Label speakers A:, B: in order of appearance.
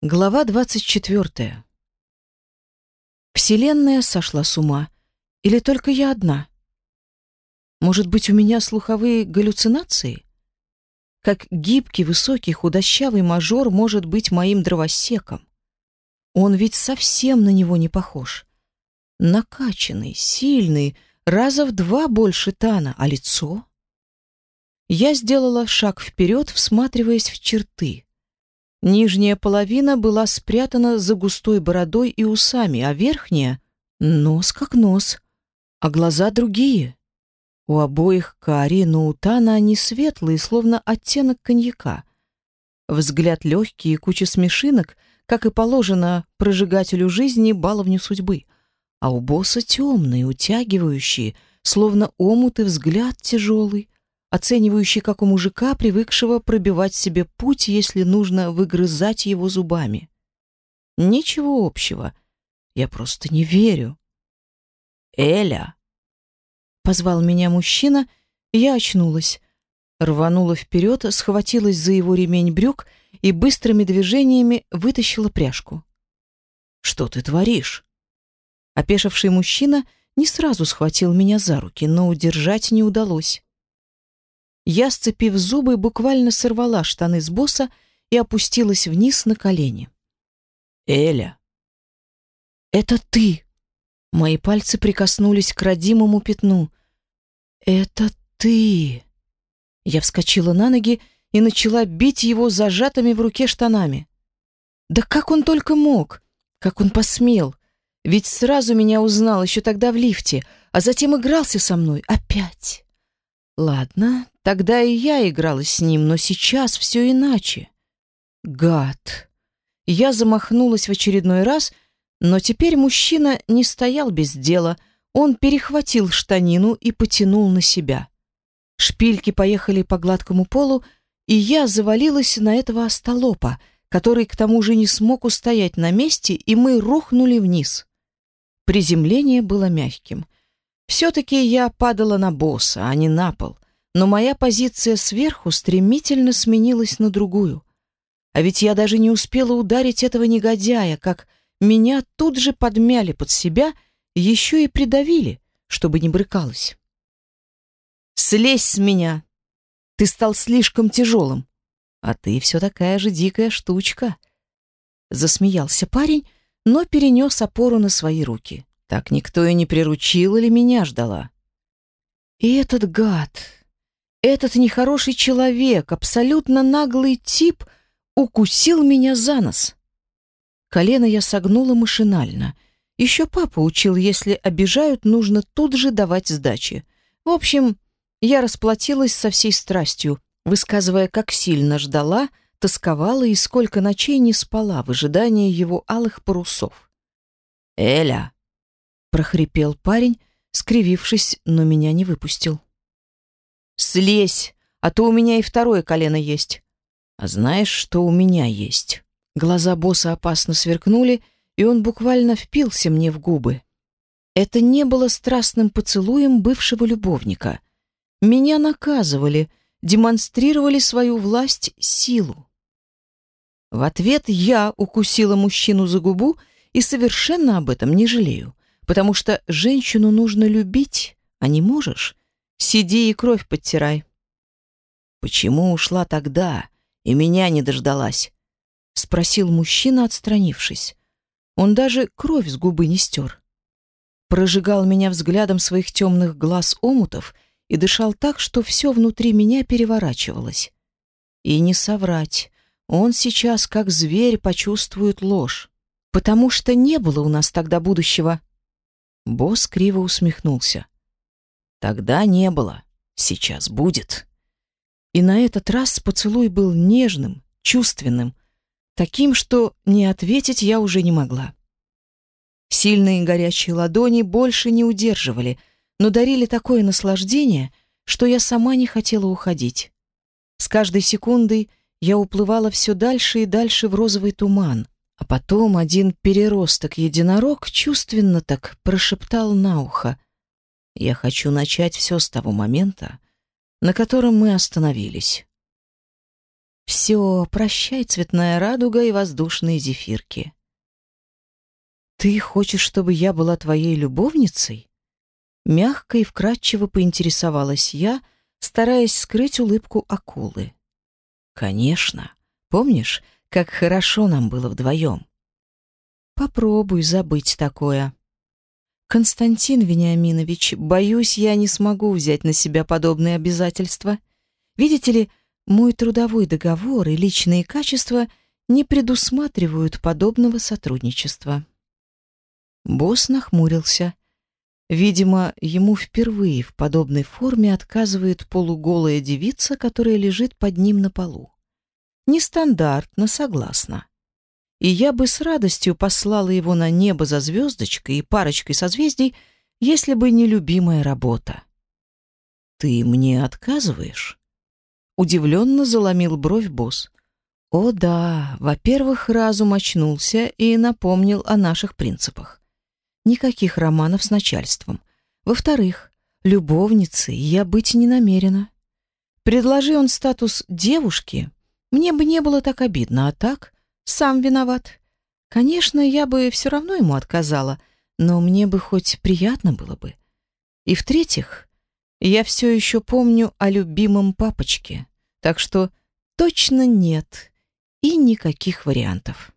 A: Глава 24. Вселенная сошла с ума. Или только я одна? Может быть, у меня слуховые галлюцинации? Как гибкий, высокий, худощавый мажор может быть моим дровосеком? Он ведь совсем на него не похож. Накачанный, сильный, раза в два больше Тана, а лицо? Я сделала шаг вперед, всматриваясь в черты. Нижняя половина была спрятана за густой бородой и усами, а верхняя — нос как нос, а глаза другие. У обоих карие, но у Тана они светлые, словно оттенок коньяка. Взгляд легкий и куча смешинок, как и положено прожигателю жизни, баловню судьбы. А у босса темные, утягивающие, словно омут и взгляд тяжелый, оценивающий, как у мужика, привыкшего пробивать себе путь, если нужно выгрызать его зубами. Ничего общего. Я просто не верю. «Эля!» Позвал меня мужчина, я очнулась. Рванула вперед, схватилась за его ремень брюк и быстрыми движениями вытащила пряжку. «Что ты творишь?» Опешивший мужчина не сразу схватил меня за руки, но удержать не удалось. Я, сцепив зубы, буквально сорвала штаны с босса и опустилась вниз на колени. «Эля!» «Это ты!» Мои пальцы прикоснулись к родимому пятну. «Это ты!» Я вскочила на ноги и начала бить его зажатыми в руке штанами. Да как он только мог? Как он посмел? Ведь сразу меня узнал еще тогда в лифте, а затем игрался со мной опять. Ладно, Тогда и я играла с ним, но сейчас все иначе. Гад. Я замахнулась в очередной раз, но теперь мужчина не стоял без дела. Он перехватил штанину и потянул на себя. Шпильки поехали по гладкому полу, и я завалилась на этого остолопа, который к тому же не смог устоять на месте, и мы рухнули вниз. Приземление было мягким. Все-таки я падала на босса, а не на пол но моя позиция сверху стремительно сменилась на другую. А ведь я даже не успела ударить этого негодяя, как меня тут же подмяли под себя, еще и придавили, чтобы не брыкалась. «Слезь с меня! Ты стал слишком тяжелым, а ты все такая же дикая штучка!» Засмеялся парень, но перенес опору на свои руки. Так никто и не приручил или меня ждала. И этот гад, этот нехороший человек, абсолютно наглый тип, укусил меня за нос. Колено я согнула машинально. Еще папа учил, если обижают, нужно тут же давать сдачи. В общем, я расплатилась со всей страстью, высказывая, как сильно ждала, тосковала и сколько ночей не спала в ожидании его алых парусов. «Эля!» — прохрипел парень, скривившись, но меня не выпустил. Слезь, а то у меня и второе колено есть. А знаешь, что у меня есть? Глаза босса опасно сверкнули, и он буквально впился мне в губы. Это не было страстным поцелуем бывшего любовника. Меня наказывали, демонстрировали свою власть, силу. В ответ я укусила мужчину за губу и совершенно об этом не жалею, потому что женщину нужно любить, а не можешь, Сиди и кровь подтирай. Почему ушла тогда и меня не дождалась? Спросил мужчина, отстранившись. Он даже кровь с губы не стер. Прожигал меня взглядом своих темных глаз омутов и дышал так, что все внутри меня переворачивалось. И не соврать, он сейчас, как зверь, почувствует ложь. Потому что не было у нас тогда будущего. Босс криво усмехнулся. Тогда не было, сейчас будет. И на этот раз поцелуй был нежным, чувственным, таким, что не ответить я уже не могла. Сильные горячие ладони больше не удерживали, но дарили такое наслаждение, что я сама не хотела уходить. С каждой секундой я уплывала все дальше и дальше в розовый туман, а потом один переросток-единорог чувственно так прошептал на ухо — я хочу начать все с того момента, на котором мы остановились. Все, прощай, цветная радуга и воздушные зефирки. Ты хочешь, чтобы я была твоей любовницей? Мягко и вкрадчиво поинтересовалась я, стараясь скрыть улыбку акулы. Конечно. Помнишь, как хорошо нам было вдвоем? Попробуй забыть такое. Константин Вениаминович, боюсь, я не смогу взять на себя подобные обязательства. Видите ли, мой трудовой договор и личные качества не предусматривают подобного сотрудничества. Босс нахмурился. Видимо, ему впервые в подобной форме отказывает полуголая девица, которая лежит под ним на полу. Нестандартно, согласна и я бы с радостью послала его на небо за звездочкой и парочкой созвездий, если бы не любимая работа. «Ты мне отказываешь?» Удивленно заломил бровь босс. «О да, во-первых, разум очнулся и напомнил о наших принципах. Никаких романов с начальством. Во-вторых, любовницей я быть не намерена. Предложи он статус девушки, мне бы не было так обидно, а так сам виноват. Конечно, я бы все равно ему отказала, но мне бы хоть приятно было бы. И в-третьих, я все еще помню о любимом папочке, так что точно нет и никаких вариантов.